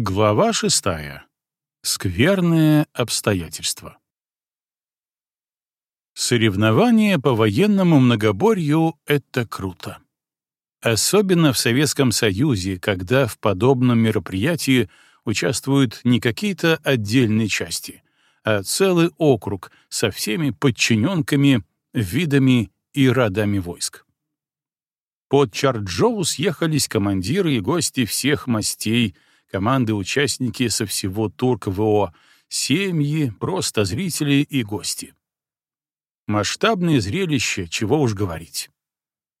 Глава шестая. Скверные обстоятельства. Соревнования по военному многоборью — это круто. Особенно в Советском Союзе, когда в подобном мероприятии участвуют не какие-то отдельные части, а целый округ со всеми подчиненками, видами и родами войск. Под Чарджоу съехались командиры и гости всех мастей, команды-участники со всего Турк-ВО, семьи, просто зрители и гости. Масштабное зрелище, чего уж говорить.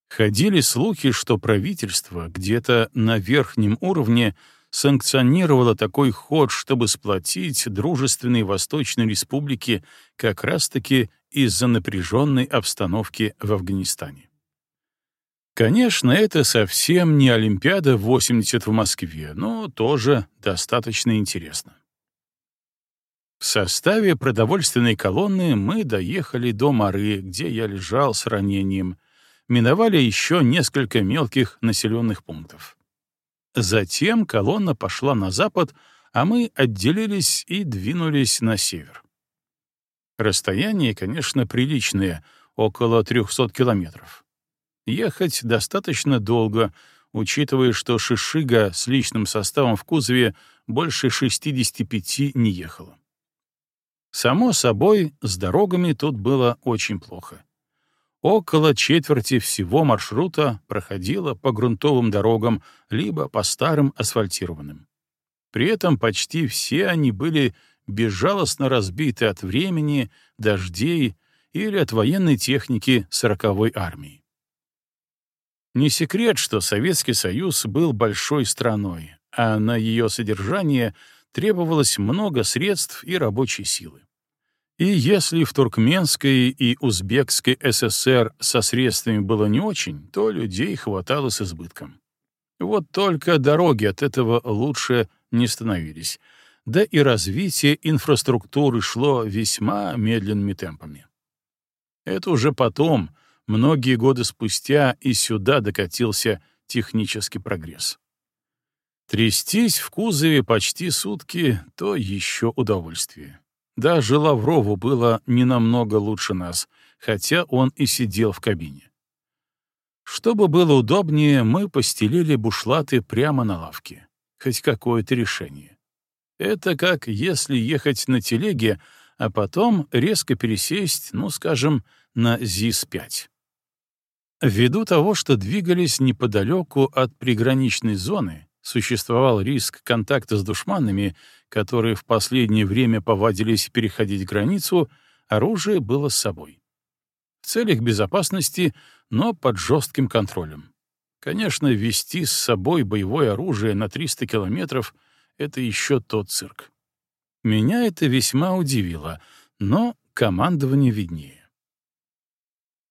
Ходили слухи, что правительство где-то на верхнем уровне санкционировало такой ход, чтобы сплотить дружественные Восточные республики как раз-таки из-за напряженной обстановки в Афганистане. Конечно, это совсем не Олимпиада 80 в Москве, но тоже достаточно интересно. В составе продовольственной колонны мы доехали до Мары, где я лежал с ранением, миновали еще несколько мелких населенных пунктов. Затем колонна пошла на запад, а мы отделились и двинулись на север. Расстояние, конечно, приличное, около 300 километров. Ехать достаточно долго, учитывая, что Шишига с личным составом в кузове больше 65 не ехала. Само собой, с дорогами тут было очень плохо. Около четверти всего маршрута проходило по грунтовым дорогам, либо по старым асфальтированным. При этом почти все они были безжалостно разбиты от времени, дождей или от военной техники сороковой армии. Не секрет, что Советский Союз был большой страной, а на ее содержание требовалось много средств и рабочей силы. И если в Туркменской и Узбекской ССР со средствами было не очень, то людей хватало с избытком. Вот только дороги от этого лучше не становились, да и развитие инфраструктуры шло весьма медленными темпами. Это уже потом — многие годы спустя и сюда докатился технический прогресс. Трястись в кузове почти сутки — то еще удовольствие. Даже Лаврову было не намного лучше нас, хотя он и сидел в кабине. Чтобы было удобнее, мы постелили бушлаты прямо на лавке. Хоть какое-то решение. Это как если ехать на телеге, а потом резко пересесть, ну, скажем, на ЗИС-5. Ввиду того, что двигались неподалеку от приграничной зоны, существовал риск контакта с душманами, которые в последнее время повадились переходить границу, оружие было с собой. В целях безопасности, но под жестким контролем. Конечно, вести с собой боевое оружие на 300 километров — это еще тот цирк. Меня это весьма удивило, но командование виднее.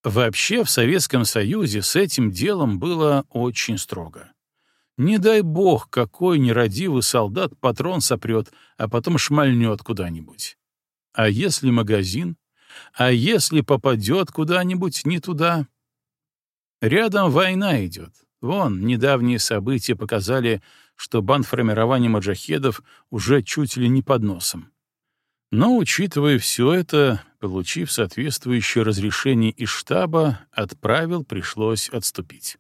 Вообще в Советском Союзе с этим делом было очень строго. Не дай бог, какой нерадивый солдат патрон сопрет, а потом шмальнет куда-нибудь. А если магазин? А если попадет куда-нибудь не туда? Рядом война идет. Вон, недавние события показали, что бандформирование маджахедов уже чуть ли не под носом. Но, учитывая все это, получив соответствующее разрешение из штаба, от правил пришлось отступить.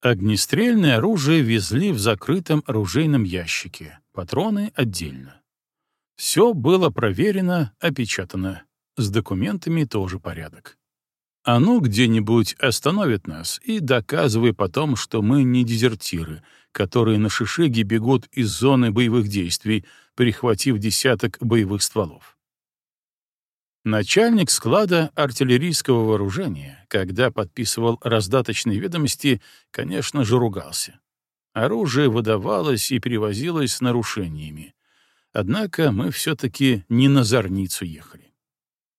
Огнестрельное оружие везли в закрытом оружейном ящике, патроны отдельно. Все было проверено, опечатано. С документами тоже порядок. Ну где-нибудь остановит нас и доказывай потом, что мы не дезертиры, которые на шишиге бегут из зоны боевых действий, прихватив десяток боевых стволов. Начальник склада артиллерийского вооружения, когда подписывал раздаточные ведомости, конечно же, ругался. Оружие выдавалось и перевозилось с нарушениями. Однако мы все-таки не на Зорницу ехали.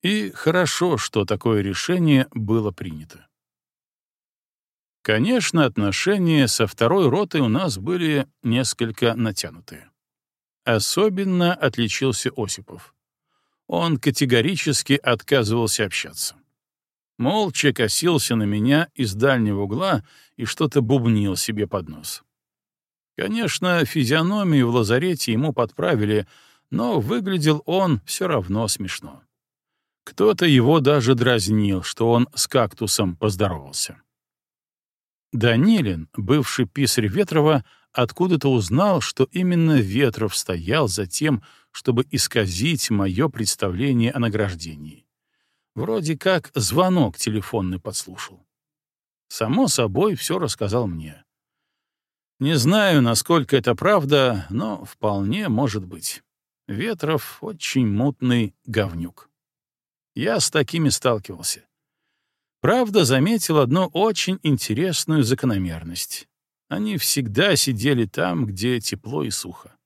И хорошо, что такое решение было принято. Конечно, отношения со второй ротой у нас были несколько натянутые. Особенно отличился Осипов. Он категорически отказывался общаться. Молча косился на меня из дальнего угла и что-то бубнил себе под нос. Конечно, физиономию в лазарете ему подправили, но выглядел он все равно смешно. Кто-то его даже дразнил, что он с кактусом поздоровался. Данилин, бывший писарь Ветрова, откуда-то узнал, что именно Ветров стоял за тем, чтобы исказить мое представление о награждении. Вроде как звонок телефонный подслушал. Само собой, все рассказал мне. Не знаю, насколько это правда, но вполне может быть. Ветров — очень мутный говнюк. Я с такими сталкивался. Правда, заметил одну очень интересную закономерность. Они всегда сидели там, где тепло и сухо.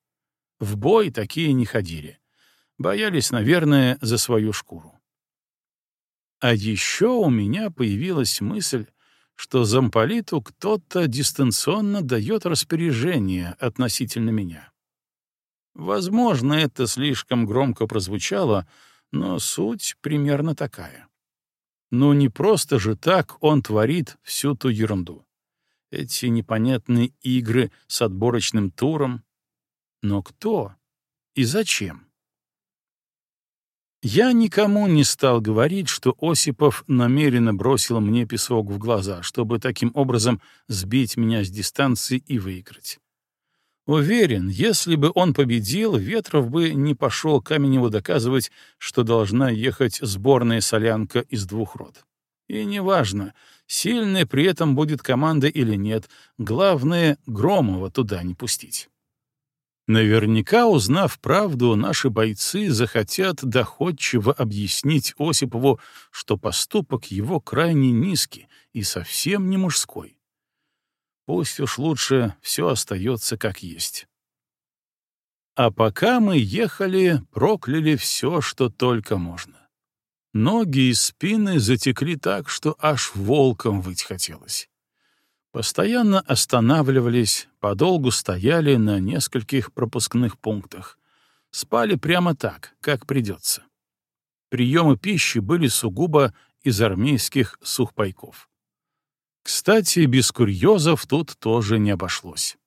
В бой такие не ходили. Боялись, наверное, за свою шкуру. А еще у меня появилась мысль, что замполиту кто-то дистанционно дает распоряжение относительно меня. Возможно, это слишком громко прозвучало, но суть примерно такая. Ну не просто же так он творит всю ту ерунду. Эти непонятные игры с отборочным туром. Но кто и зачем? Я никому не стал говорить, что Осипов намеренно бросил мне песок в глаза, чтобы таким образом сбить меня с дистанции и выиграть. Уверен, если бы он победил, Ветров бы не пошел Каменеву доказывать, что должна ехать сборная солянка из двух рот. И неважно, сильная при этом будет команда или нет, главное — Громова туда не пустить. Наверняка, узнав правду, наши бойцы захотят доходчиво объяснить Осипову, что поступок его крайне низкий и совсем не мужской. Пусть уж лучше все остается как есть. А пока мы ехали, прокляли все, что только можно. Ноги и спины затекли так, что аж волком выть хотелось. Постоянно останавливались, подолгу стояли на нескольких пропускных пунктах. Спали прямо так, как придется. Приемы пищи были сугубо из армейских сухпайков. Кстати, без курьезов тут тоже не обошлось.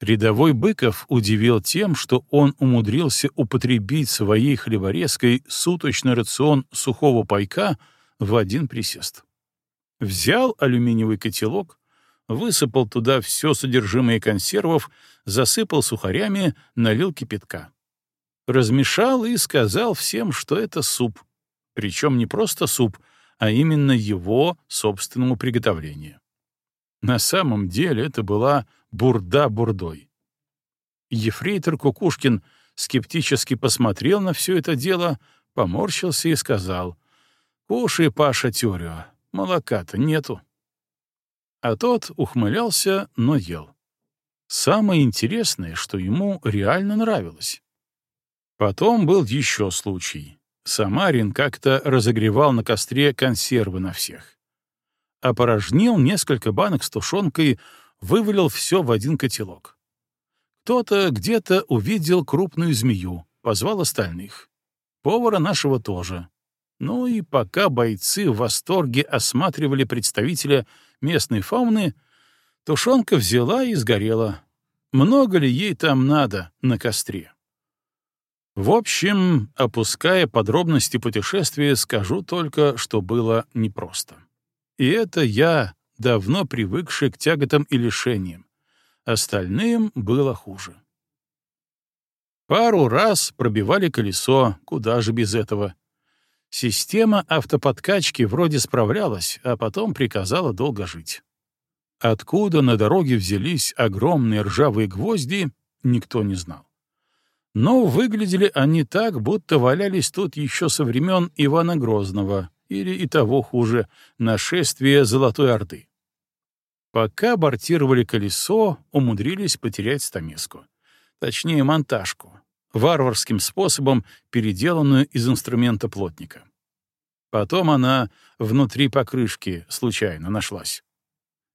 Рядовой Быков удивил тем, что он умудрился употребить своей хлеборезкой суточный рацион сухого пайка в один присест. Взял алюминиевый котелок, высыпал туда все содержимое консервов, засыпал сухарями, налил кипятка. Размешал и сказал всем, что это суп. Причем не просто суп, а именно его собственному приготовлению. На самом деле это была бурда бурдой. Ефрейтор Кукушкин скептически посмотрел на все это дело, поморщился и сказал, «Кушай, Паша, тюрю, молока-то нету». А тот ухмылялся, но ел. Самое интересное, что ему реально нравилось. Потом был еще случай. Самарин как-то разогревал на костре консервы на всех. Опорожнил несколько банок с тушенкой, вывалил все в один котелок. Кто-то где-то увидел крупную змею, позвал остальных. Повара нашего тоже. Ну и пока бойцы в восторге осматривали представителя местной фауны, тушенка взяла и сгорела. Много ли ей там надо на костре? В общем, опуская подробности путешествия, скажу только, что было непросто. И это я, давно привыкший к тяготам и лишениям. Остальным было хуже. Пару раз пробивали колесо, куда же без этого. Система автоподкачки вроде справлялась, а потом приказала долго жить. Откуда на дороге взялись огромные ржавые гвозди, никто не знал. Но выглядели они так, будто валялись тут еще со времен Ивана Грозного или и того хуже, нашествия Золотой Орды. Пока бортировали колесо, умудрились потерять стамеску. Точнее, монтажку, варварским способом переделанную из инструмента плотника. Потом она внутри покрышки случайно нашлась.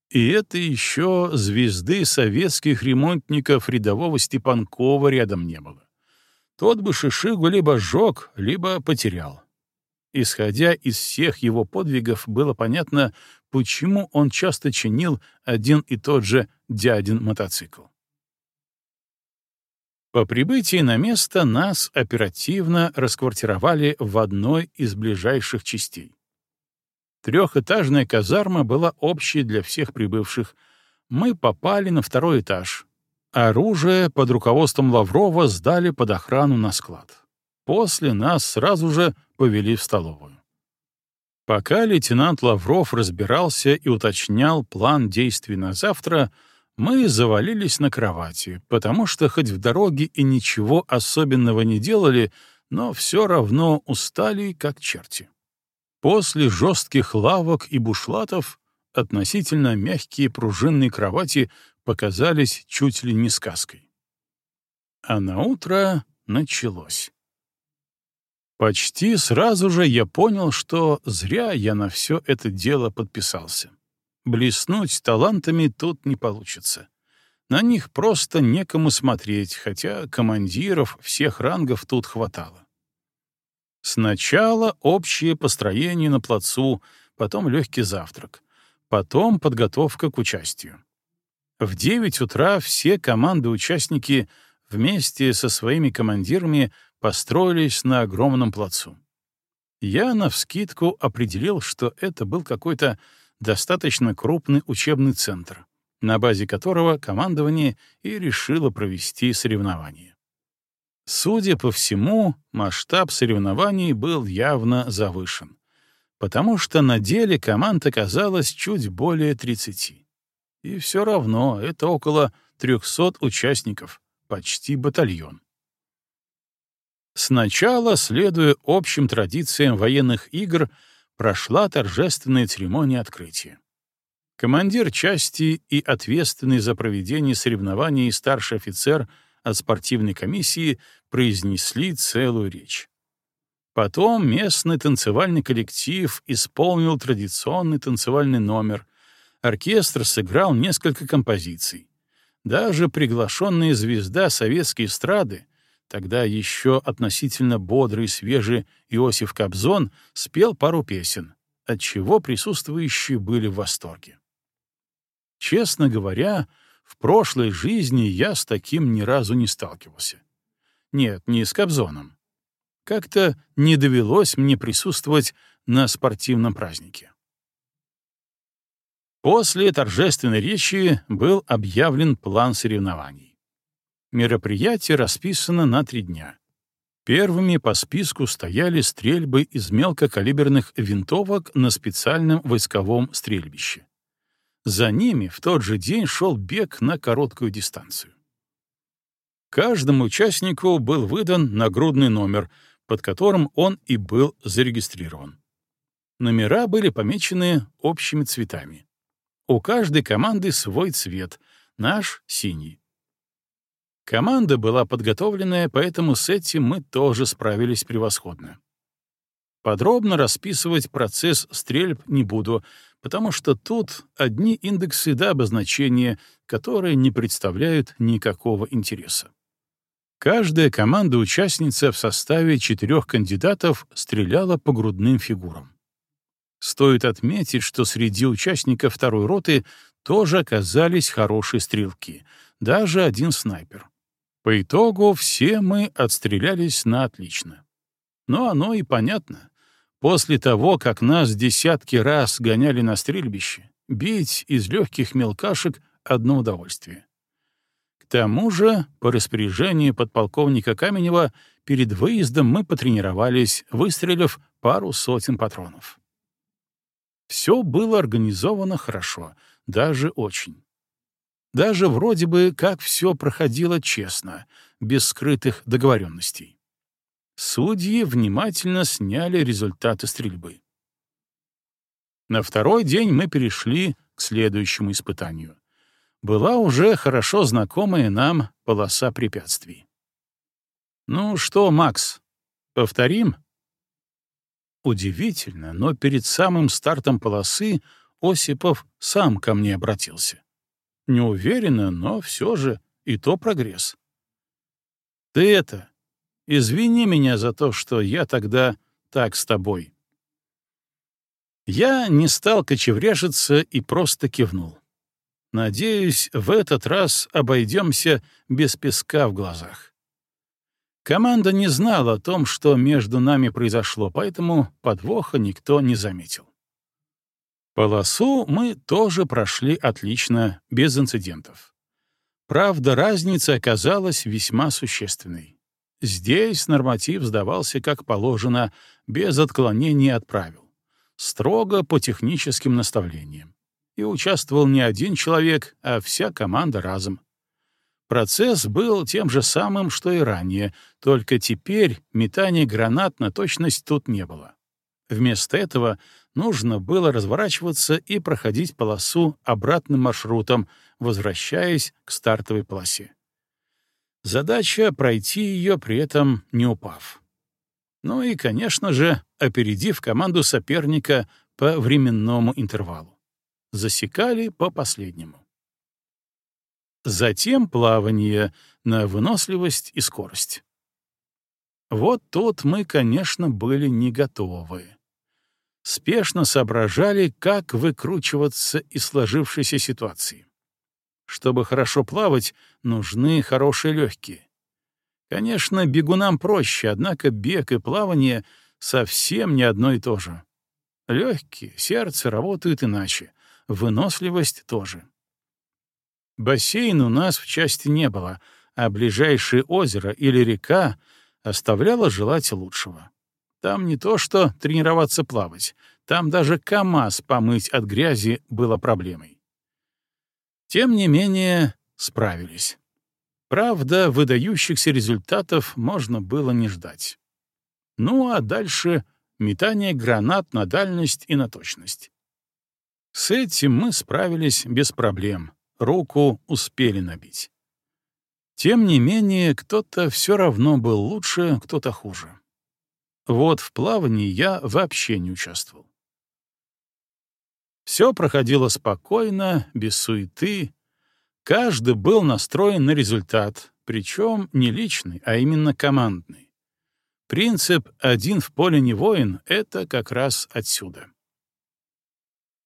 И это еще звезды советских ремонтников рядового Степанкова рядом не было. Тот бы шишигу либо сжег, либо потерял. Исходя из всех его подвигов, было понятно, почему он часто чинил один и тот же дядин мотоцикл. По прибытии на место нас оперативно расквартировали в одной из ближайших частей. Трехэтажная казарма была общей для всех прибывших. Мы попали на второй этаж. Оружие под руководством Лаврова сдали под охрану на склад. После нас сразу же повели в столовую. Пока лейтенант Лавров разбирался и уточнял план действий на завтра, мы завалились на кровати, потому что хоть в дороге и ничего особенного не делали, но все равно устали, как черти. После жестких лавок и бушлатов относительно мягкие пружинные кровати показались чуть ли не сказкой. А на утро началось. Почти сразу же я понял, что зря я на все это дело подписался. Блеснуть талантами тут не получится. На них просто некому смотреть, хотя командиров всех рангов тут хватало. Сначала общее построение на плацу, потом легкий завтрак, потом подготовка к участию. В 9 утра все команды-участники вместе со своими командирами построились на огромном плацу. Я навскидку определил, что это был какой-то достаточно крупный учебный центр, на базе которого командование и решило провести соревнования. Судя по всему, масштаб соревнований был явно завышен, потому что на деле команд оказалось чуть более 30. И все равно это около 300 участников, почти батальон. Сначала, следуя общим традициям военных игр, прошла торжественная церемония открытия. Командир части и ответственный за проведение соревнований старший офицер от спортивной комиссии произнесли целую речь. Потом местный танцевальный коллектив исполнил традиционный танцевальный номер. Оркестр сыграл несколько композиций. Даже приглашенная звезда советской эстрады Тогда еще относительно бодрый и свежий Иосиф Кобзон спел пару песен, от чего присутствующие были в восторге. Честно говоря, в прошлой жизни я с таким ни разу не сталкивался. Нет, не с Кобзоном. Как-то не довелось мне присутствовать на спортивном празднике. После торжественной речи был объявлен план соревнований. Мероприятие расписано на три дня. Первыми по списку стояли стрельбы из мелкокалиберных винтовок на специальном войсковом стрельбище. За ними в тот же день шел бег на короткую дистанцию. Каждому участнику был выдан нагрудный номер, под которым он и был зарегистрирован. Номера были помечены общими цветами. У каждой команды свой цвет, наш — синий. Команда была подготовленная, поэтому с этим мы тоже справились превосходно. Подробно расписывать процесс стрельб не буду, потому что тут одни индексы до обозначения, которые не представляют никакого интереса. Каждая команда-участница в составе четырех кандидатов стреляла по грудным фигурам. Стоит отметить, что среди участников второй роты тоже оказались хорошие стрелки, даже один снайпер. По итогу все мы отстрелялись на отлично. Но оно и понятно. После того, как нас десятки раз гоняли на стрельбище, бить из легких мелкашек — одно удовольствие. Тому же, по распоряжению подполковника Каменева, перед выездом мы потренировались, выстрелив пару сотен патронов. Все было организовано хорошо, даже очень. Даже вроде бы как все проходило честно, без скрытых договоренностей. Судьи внимательно сняли результаты стрельбы. На второй день мы перешли к следующему испытанию. Была уже хорошо знакомая нам полоса препятствий. «Ну что, Макс, повторим?» Удивительно, но перед самым стартом полосы Осипов сам ко мне обратился. Не уверена, но все же и то прогресс. Ты это, извини меня за то, что я тогда так с тобой. Я не стал кочевряжиться и просто кивнул. Надеюсь, в этот раз обойдемся без песка в глазах. Команда не знала о том, что между нами произошло, поэтому подвоха никто не заметил. Полосу мы тоже прошли отлично, без инцидентов. Правда, разница оказалась весьма существенной. Здесь норматив сдавался как положено, без отклонений от правил, строго по техническим наставлениям. И участвовал не один человек, а вся команда разом. Процесс был тем же самым, что и ранее, только теперь метания гранат на точность тут не было. Вместо этого нужно было разворачиваться и проходить полосу обратным маршрутом, возвращаясь к стартовой полосе. Задача — пройти ее, при этом не упав. Ну и, конечно же, опередив команду соперника по временному интервалу. Засекали по последнему. Затем плавание на выносливость и скорость. Вот тут мы, конечно, были не готовы. Спешно соображали, как выкручиваться из сложившейся ситуации. Чтобы хорошо плавать, нужны хорошие легкие. Конечно, бегунам проще, однако бег и плавание совсем не одно и то же. Легкие, сердце работают иначе, выносливость тоже. Бассейн у нас в части не было, а ближайшее озеро или река оставляло желать лучшего. Там не то что тренироваться плавать, там даже КАМАЗ помыть от грязи было проблемой. Тем не менее, справились. Правда, выдающихся результатов можно было не ждать. Ну а дальше метание гранат на дальность и на точность. С этим мы справились без проблем руку успели набить. Тем не менее, кто-то все равно был лучше, кто-то хуже. Вот в плавании я вообще не участвовал. Все проходило спокойно, без суеты. Каждый был настроен на результат, причем не личный, а именно командный. Принцип «один в поле не воин» — это как раз отсюда.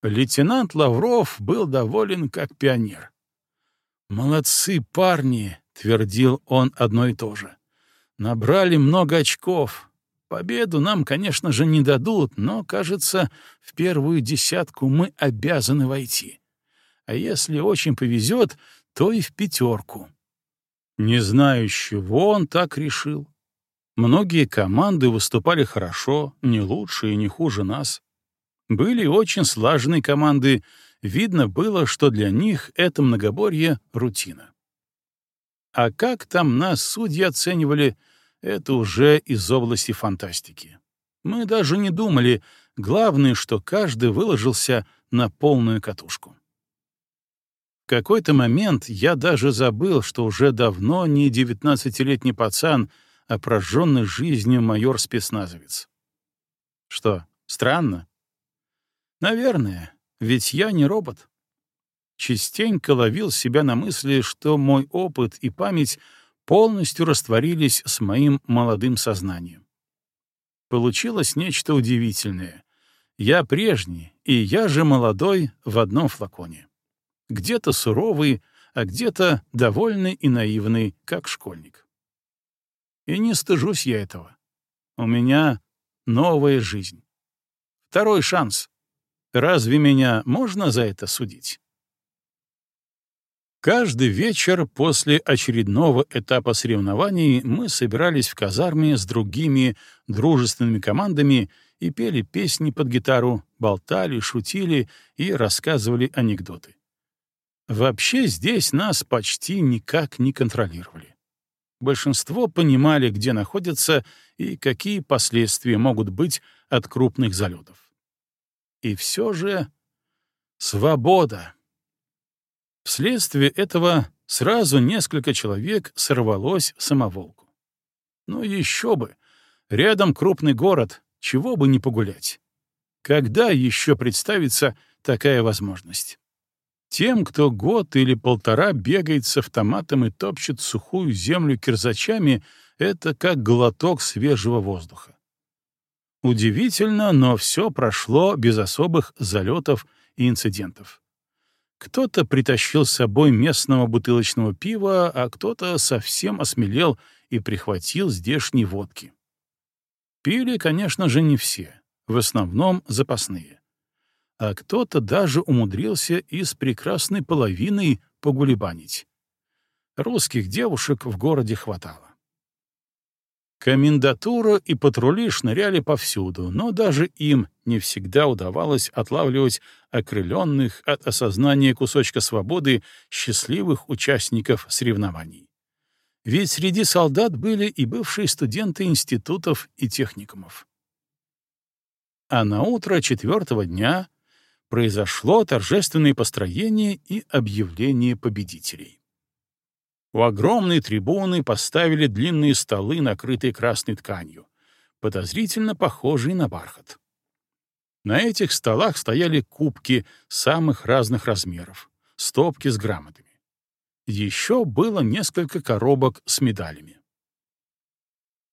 Лейтенант Лавров был доволен как пионер. «Молодцы парни!» — твердил он одно и то же. «Набрали много очков. Победу нам, конечно же, не дадут, но, кажется, в первую десятку мы обязаны войти. А если очень повезет, то и в пятерку». Не знаю, чего он так решил. Многие команды выступали хорошо, не лучше и не хуже нас. Были очень слаженные команды, видно было, что для них это многоборье — рутина. А как там нас судьи оценивали, это уже из области фантастики. Мы даже не думали, главное, что каждый выложился на полную катушку. В какой-то момент я даже забыл, что уже давно не девятнадцатилетний пацан, а прожженный жизнью майор-спецназовец. Что, странно? Наверное, ведь я не робот. Частенько ловил себя на мысли, что мой опыт и память полностью растворились с моим молодым сознанием. Получилось нечто удивительное. Я прежний, и я же молодой в одном флаконе. Где-то суровый, а где-то довольный и наивный, как школьник. И не стыжусь я этого. У меня новая жизнь. Второй шанс. Разве меня можно за это судить? Каждый вечер после очередного этапа соревнований мы собирались в казарме с другими дружественными командами и пели песни под гитару, болтали, шутили и рассказывали анекдоты. Вообще здесь нас почти никак не контролировали. Большинство понимали, где находятся и какие последствия могут быть от крупных залетов. И все же свобода. Вследствие этого сразу несколько человек сорвалось в самоволку. Ну еще бы, рядом крупный город, чего бы не погулять. Когда еще представится такая возможность? Тем, кто год или полтора бегает с автоматом и топчет сухую землю кирзачами, это как глоток свежего воздуха. Удивительно, но все прошло без особых залетов и инцидентов. Кто-то притащил с собой местного бутылочного пива, а кто-то совсем осмелел и прихватил здешней водки. Пили, конечно же, не все, в основном запасные. А кто-то даже умудрился из прекрасной половины погулебанить. Русских девушек в городе хватало. Комендатура и патрули шныряли повсюду, но даже им не всегда удавалось отлавливать окрыленных от осознания кусочка свободы счастливых участников соревнований. Ведь среди солдат были и бывшие студенты институтов и техникумов. А на утро четвертого дня произошло торжественное построение и объявление победителей. У огромной трибуны поставили длинные столы, накрытые красной тканью, подозрительно похожие на бархат. На этих столах стояли кубки самых разных размеров, стопки с грамотами. Еще было несколько коробок с медалями.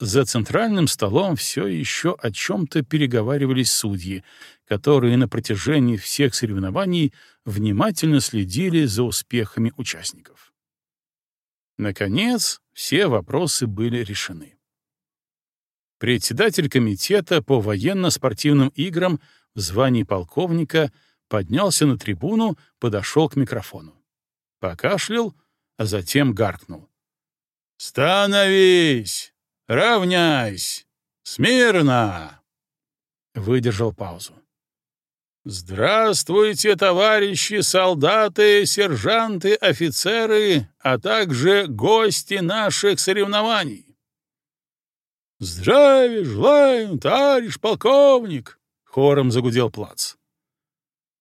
За центральным столом все еще о чем-то переговаривались судьи, которые на протяжении всех соревнований внимательно следили за успехами участников. Наконец, все вопросы были решены. Председатель комитета по военно-спортивным играм в звании полковника поднялся на трибуну, подошел к микрофону. Покашлял, а затем гаркнул. «Становись! Равняйсь! Смирно!» Выдержал паузу. «Здравствуйте, товарищи солдаты, сержанты, офицеры, а также гости наших соревнований!» «Здравия желаю, товарищ полковник!» — хором загудел плац.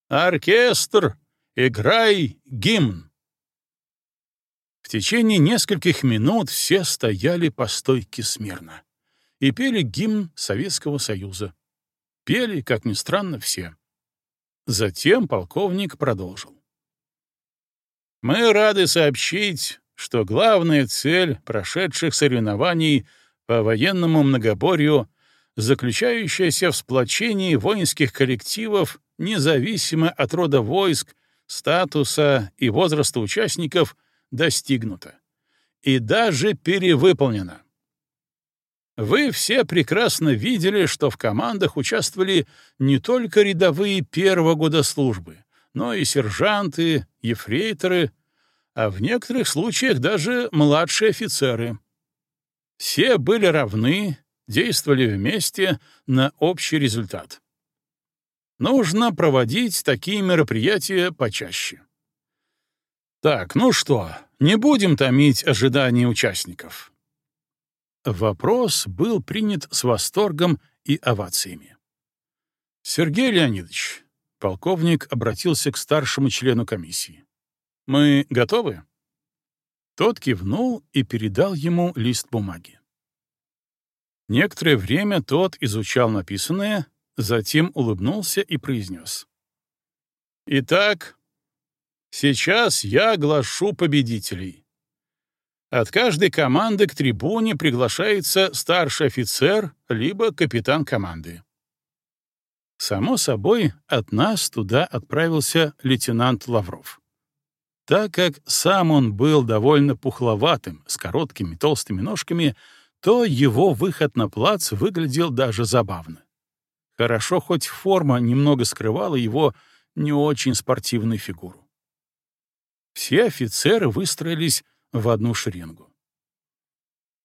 «Оркестр, играй гимн!» В течение нескольких минут все стояли по стойке смирно и пели гимн Советского Союза. Пели, как ни странно, все. Затем полковник продолжил. «Мы рады сообщить, что главная цель прошедших соревнований по военному многоборью, заключающаяся в сплочении воинских коллективов независимо от рода войск, статуса и возраста участников, достигнута и даже перевыполнена. Вы все прекрасно видели, что в командах участвовали не только рядовые первого года службы, но и сержанты, ефрейторы, а в некоторых случаях даже младшие офицеры. Все были равны, действовали вместе на общий результат. Нужно проводить такие мероприятия почаще. Так, ну что, не будем томить ожидания участников. Вопрос был принят с восторгом и овациями. «Сергей Леонидович», — полковник обратился к старшему члену комиссии, — «мы готовы?» Тот кивнул и передал ему лист бумаги. Некоторое время тот изучал написанное, затем улыбнулся и произнес. «Итак, сейчас я оглашу победителей. От каждой команды к трибуне приглашается старший офицер либо капитан команды. Само собой, от нас туда отправился лейтенант Лавров. Так как сам он был довольно пухловатым, с короткими толстыми ножками, то его выход на плац выглядел даже забавно. Хорошо, хоть форма немного скрывала его не очень спортивную фигуру. Все офицеры выстроились в одну шеренгу.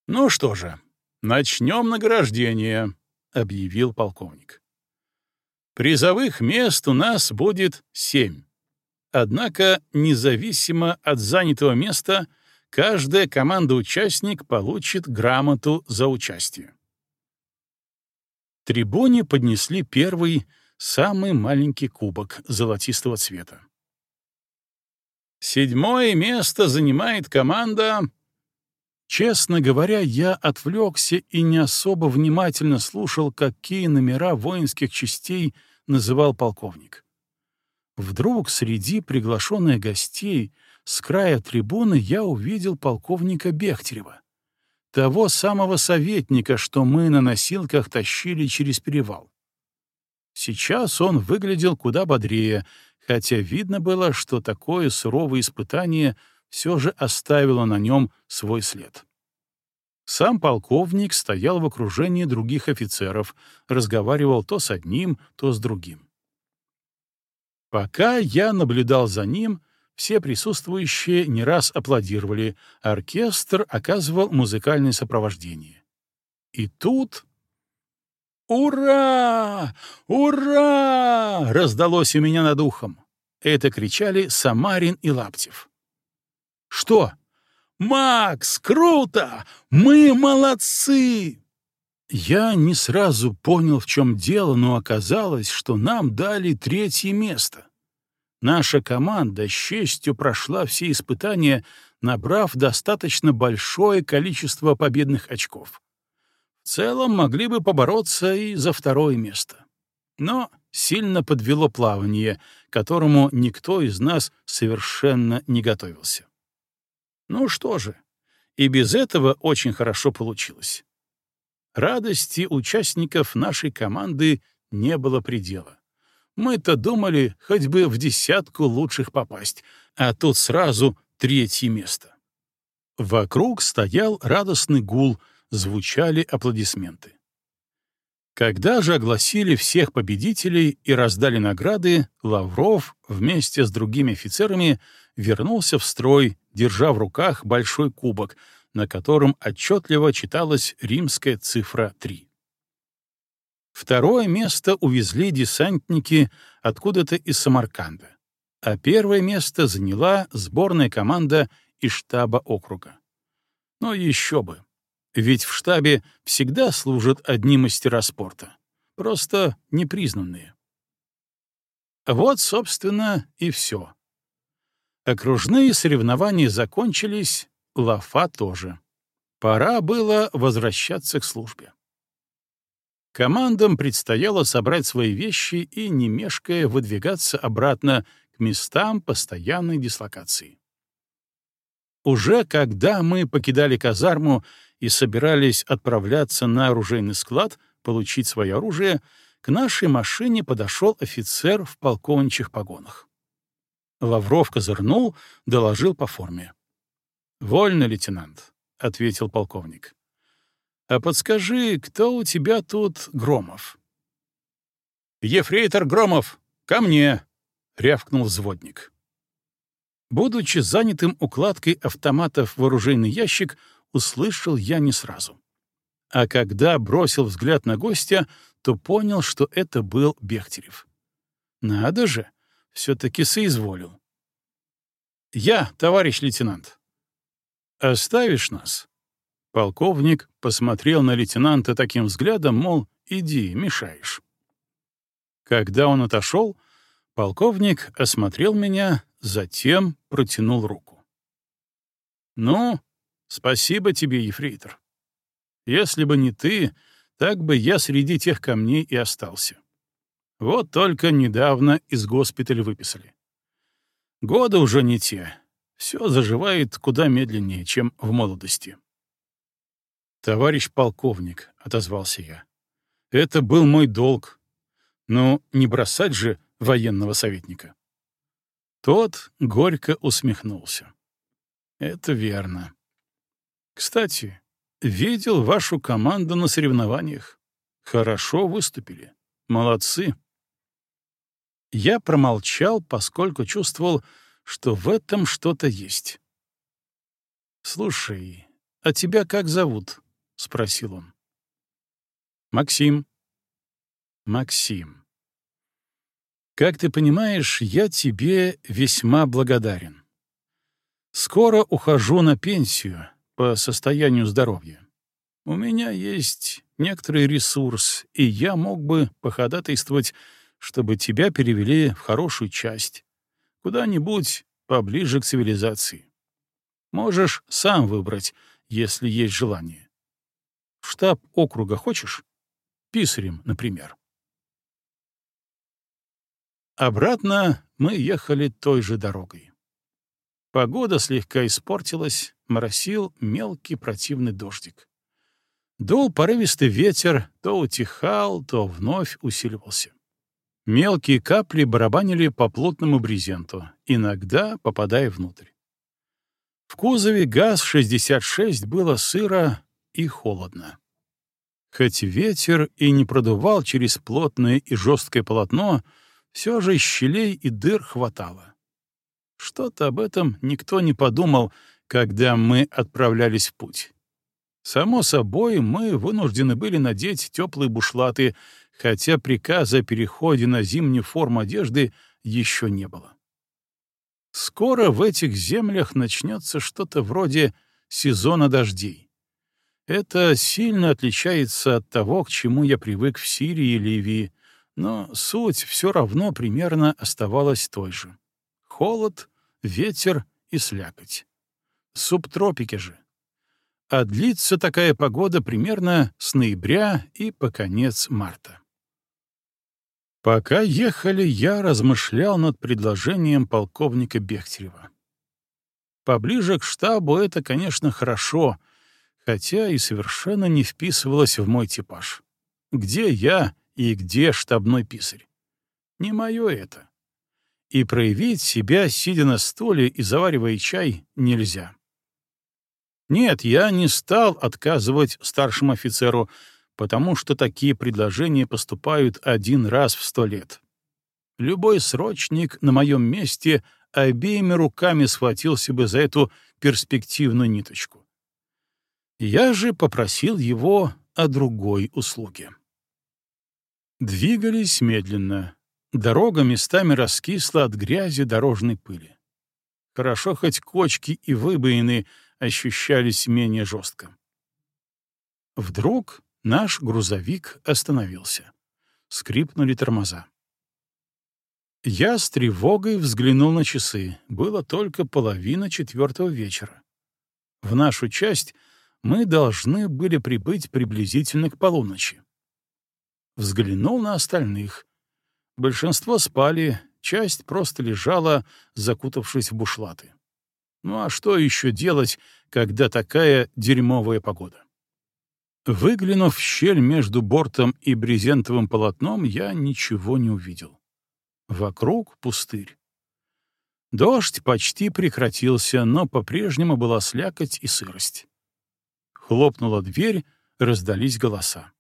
«Ну что же, начнем награждение», — объявил полковник. «Призовых мест у нас будет семь. Однако, независимо от занятого места, каждая команда-участник получит грамоту за участие. Трибуне поднесли первый, самый маленький кубок золотистого цвета. Седьмое место занимает команда... Честно говоря, я отвлекся и не особо внимательно слушал, какие номера воинских частей называл полковник. Вдруг среди приглашенных гостей с края трибуны я увидел полковника Бехтерева, того самого советника, что мы на носилках тащили через перевал. Сейчас он выглядел куда бодрее, хотя видно было, что такое суровое испытание все же оставило на нем свой след. Сам полковник стоял в окружении других офицеров, разговаривал то с одним, то с другим. Пока я наблюдал за ним, все присутствующие не раз аплодировали, оркестр оказывал музыкальное сопровождение. И тут... «Ура! Ура!» — раздалось у меня над ухом. Это кричали Самарин и Лаптев. «Что? Макс, круто! Мы молодцы!» Я не сразу понял, в чем дело, но оказалось, что нам дали третье место. Наша команда с честью прошла все испытания, набрав достаточно большое количество победных очков. Целом могли бы побороться и за второе место. Но сильно подвело плавание, которому никто из нас совершенно не готовился. Ну что же, и без этого очень хорошо получилось. Радости участников нашей команды не было предела. Мы-то думали хоть бы в десятку лучших попасть, а тут сразу третье место. Вокруг стоял радостный гул, звучали аплодисменты. Когда же огласили всех победителей и раздали награды, Лавров вместе с другими офицерами вернулся в строй, держа в руках большой кубок, на котором отчетливо читалась римская цифра 3. Второе место увезли десантники откуда-то из Самарканда, а первое место заняла сборная команда из штаба округа. Но еще бы. Ведь в штабе всегда служат одни мастера спорта, просто непризнанные. Вот, собственно, и все. Окружные соревнования закончились, лафа тоже. Пора было возвращаться к службе. Командам предстояло собрать свои вещи и, не мешкая, выдвигаться обратно к местам постоянной дислокации. Уже когда мы покидали казарму и собирались отправляться на оружейный склад, получить свое оружие, к нашей машине подошел офицер в полковничьих погонах. Лавров козырнул, доложил по форме. «Вольно, лейтенант», — ответил полковник. «А подскажи, кто у тебя тут Громов?» «Ефрейтор Громов, ко мне!» — рявкнул взводник. Будучи занятым укладкой автоматов в оружейный ящик, услышал я не сразу. А когда бросил взгляд на гостя, то понял, что это был Бехтерев. Надо же, все-таки соизволил. «Я, товарищ лейтенант». «Оставишь нас?» Полковник посмотрел на лейтенанта таким взглядом, мол, иди, мешаешь. Когда он отошел, полковник осмотрел меня, затем протянул руку. «Ну, Спасибо тебе, ефрейтор. Если бы не ты, так бы я среди тех камней и остался. Вот только недавно из госпиталя выписали. Годы уже не те. Все заживает куда медленнее, чем в молодости. «Товарищ полковник», — отозвался я, — «это был мой долг. Но не бросать же военного советника». Тот горько усмехнулся. «Это верно. Кстати, видел вашу команду на соревнованиях. Хорошо выступили. Молодцы. Я промолчал, поскольку чувствовал, что в этом что-то есть. «Слушай, а тебя как зовут?» — спросил он. «Максим». «Максим. Как ты понимаешь, я тебе весьма благодарен. Скоро ухожу на пенсию, по состоянию здоровья. У меня есть некоторый ресурс, и я мог бы походатайствовать, чтобы тебя перевели в хорошую часть, куда-нибудь поближе к цивилизации. Можешь сам выбрать, если есть желание. В штаб округа хочешь? Писарем, например. Обратно мы ехали той же дорогой. Погода слегка испортилась, моросил мелкий противный дождик. Дул порывистый ветер, то утихал, то вновь усиливался. Мелкие капли барабанили по плотному брезенту, иногда попадая внутрь. В кузове ГАЗ-66 было сыро и холодно. Хоть ветер и не продувал через плотное и жесткое полотно, все же щелей и дыр хватало. Что-то об этом никто не подумал, когда мы отправлялись в путь. Само собой, мы вынуждены были надеть теплые бушлаты, хотя приказа о переходе на зимнюю форму одежды еще не было. Скоро в этих землях начнется что-то вроде сезона дождей. Это сильно отличается от того, к чему я привык в Сирии и Ливии, но суть все равно примерно оставалась той же. Холод, ветер и слякоть. Субтропики же. А длится такая погода примерно с ноября и по конец марта. Пока ехали, я размышлял над предложением полковника Бехтерева. Поближе к штабу это, конечно, хорошо, хотя и совершенно не вписывалось в мой типаж. Где я и где штабной писарь? Не мое это. И проявить себя, сидя на стуле и заваривая чай, нельзя. Нет, я не стал отказывать старшему офицеру, потому что такие предложения поступают один раз в сто лет. Любой срочник на моем месте обеими руками схватился бы за эту перспективную ниточку. Я же попросил его о другой услуге. Двигались медленно. Дорога местами раскисла от грязи дорожной пыли. Хорошо хоть кочки и выбоины ощущались менее жестко. Вдруг Наш грузовик остановился. Скрипнули тормоза. Я с тревогой взглянул на часы. Было только половина четвертого вечера. В нашу часть мы должны были прибыть приблизительно к полуночи. Взглянул на остальных. Большинство спали, часть просто лежала, закутавшись в бушлаты. Ну а что еще делать, когда такая дерьмовая погода? Выглянув в щель между бортом и брезентовым полотном, я ничего не увидел. Вокруг пустырь. Дождь почти прекратился, но по-прежнему была слякоть и сырость. Хлопнула дверь, раздались голоса.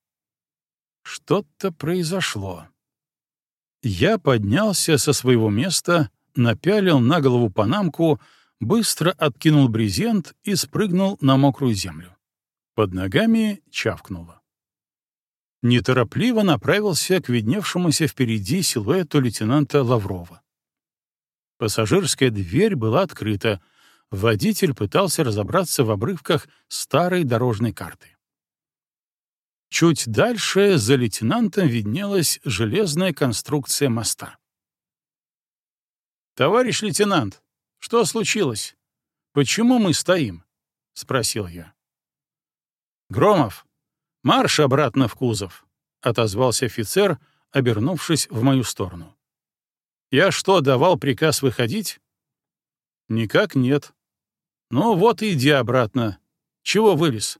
Что-то произошло. Я поднялся со своего места, напялил на голову панамку, быстро откинул брезент и спрыгнул на мокрую землю. Под ногами чавкнуло. Неторопливо направился к видневшемуся впереди силуэту лейтенанта Лаврова. Пассажирская дверь была открыта. Водитель пытался разобраться в обрывках старой дорожной карты. Чуть дальше за лейтенантом виднелась железная конструкция моста. «Товарищ лейтенант, что случилось? Почему мы стоим?» — спросил я. «Громов, марш обратно в кузов!» — отозвался офицер, обернувшись в мою сторону. «Я что, давал приказ выходить?» «Никак нет». «Ну вот иди обратно. Чего вылез?»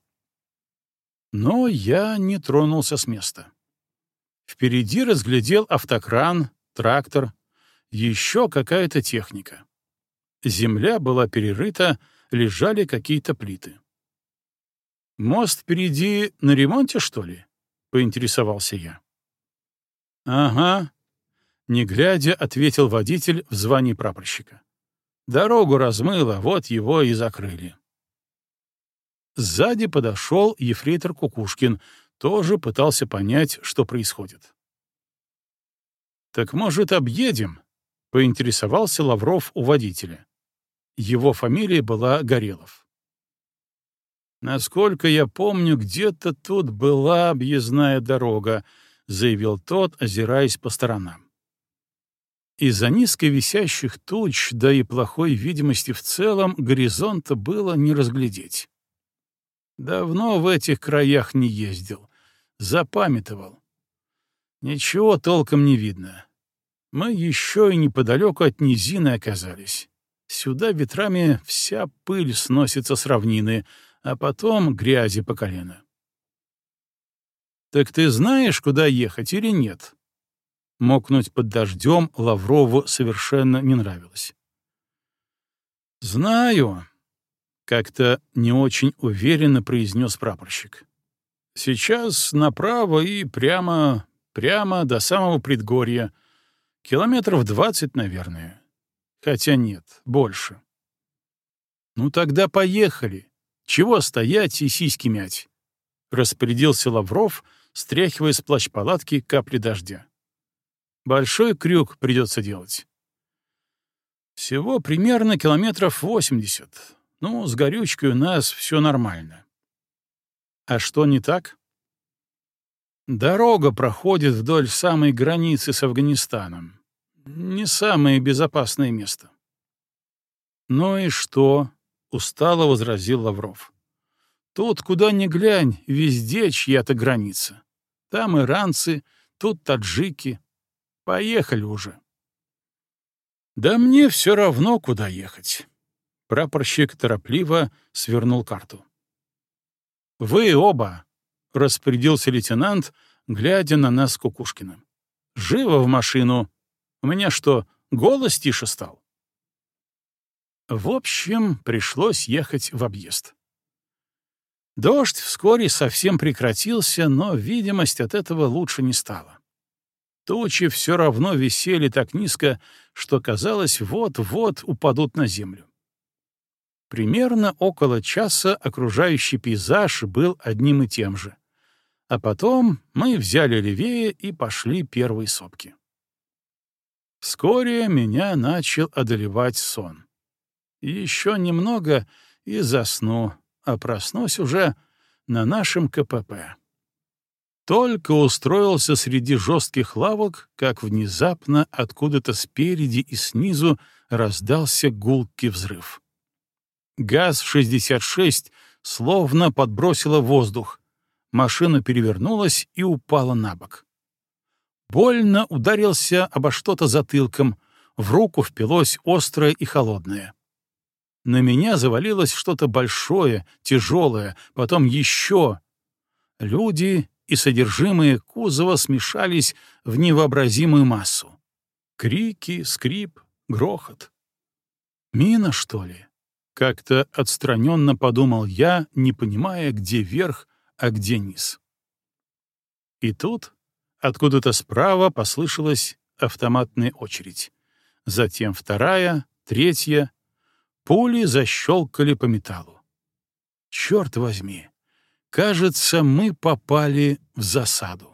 Но я не тронулся с места. Впереди разглядел автокран, трактор, еще какая-то техника. Земля была перерыта, лежали какие-то плиты. «Мост впереди на ремонте, что ли?» — поинтересовался я. «Ага», — не глядя, ответил водитель в звании прапорщика. «Дорогу размыло, вот его и закрыли». Сзади подошел ефрейтор Кукушкин, тоже пытался понять, что происходит. «Так, может, объедем?» — поинтересовался Лавров у водителя. Его фамилия была Горелов. «Насколько я помню, где-то тут была объездная дорога», — заявил тот, озираясь по сторонам. Из-за низко висящих туч, да и плохой видимости в целом, горизонта было не разглядеть. Давно в этих краях не ездил, запамятовал. Ничего толком не видно. Мы еще и неподалеку от низины оказались. Сюда ветрами вся пыль сносится с равнины — а потом грязи по колено. «Так ты знаешь, куда ехать или нет?» Мокнуть под дождем Лаврову совершенно не нравилось. «Знаю», — как-то не очень уверенно произнес прапорщик. «Сейчас направо и прямо, прямо до самого предгорья. Километров двадцать, наверное. Хотя нет, больше». «Ну тогда поехали. Чего стоять и сиськи мять?» — распорядился Лавров, стряхивая с плащ-палатки капли дождя. «Большой крюк придется делать». Всего примерно километров восемьдесят. Ну, с горючкой у нас все нормально. А что не так? Дорога проходит вдоль самой границы с Афганистаном. Не самое безопасное место. Ну и что? — устало возразил Лавров. Тут, куда ни глянь, везде чья-то граница. Там иранцы, тут таджики. Поехали уже. Да мне все равно, куда ехать. Прапорщик торопливо свернул карту. «Вы оба!» — распорядился лейтенант, глядя на нас Кукушкина. «Живо в машину! У меня что, голос тише стал?» В общем, пришлось ехать в объезд. Дождь вскоре совсем прекратился, но видимость от этого лучше не стала. Тучи все равно висели так низко, что казалось, вот-вот упадут на землю. Примерно около часа окружающий пейзаж был одним и тем же. А потом мы взяли левее и пошли первые сопки. Вскоре меня начал одолевать сон. Еще немного и засну, а проснусь уже на нашем КПП. Только устроился среди жестких лавок, как внезапно откуда-то спереди и снизу раздался гулкий взрыв. ГАЗ-66 словно подбросило воздух. Машина перевернулась и упала на бок. Больно ударился обо что-то затылком, в руку впилось острое и холодное. На меня завалилось что-то большое, тяжелое, потом еще. Люди и содержимое кузова смешались в невообразимую массу. Крики, скрип, грохот. «Мина, что ли?» — как-то отстраненно подумал я, не понимая, где верх, а где низ. И тут откуда-то справа послышалась автоматная очередь. Затем вторая, третья. Пули защелкали по металлу. Черт возьми! Кажется, мы попали в засаду.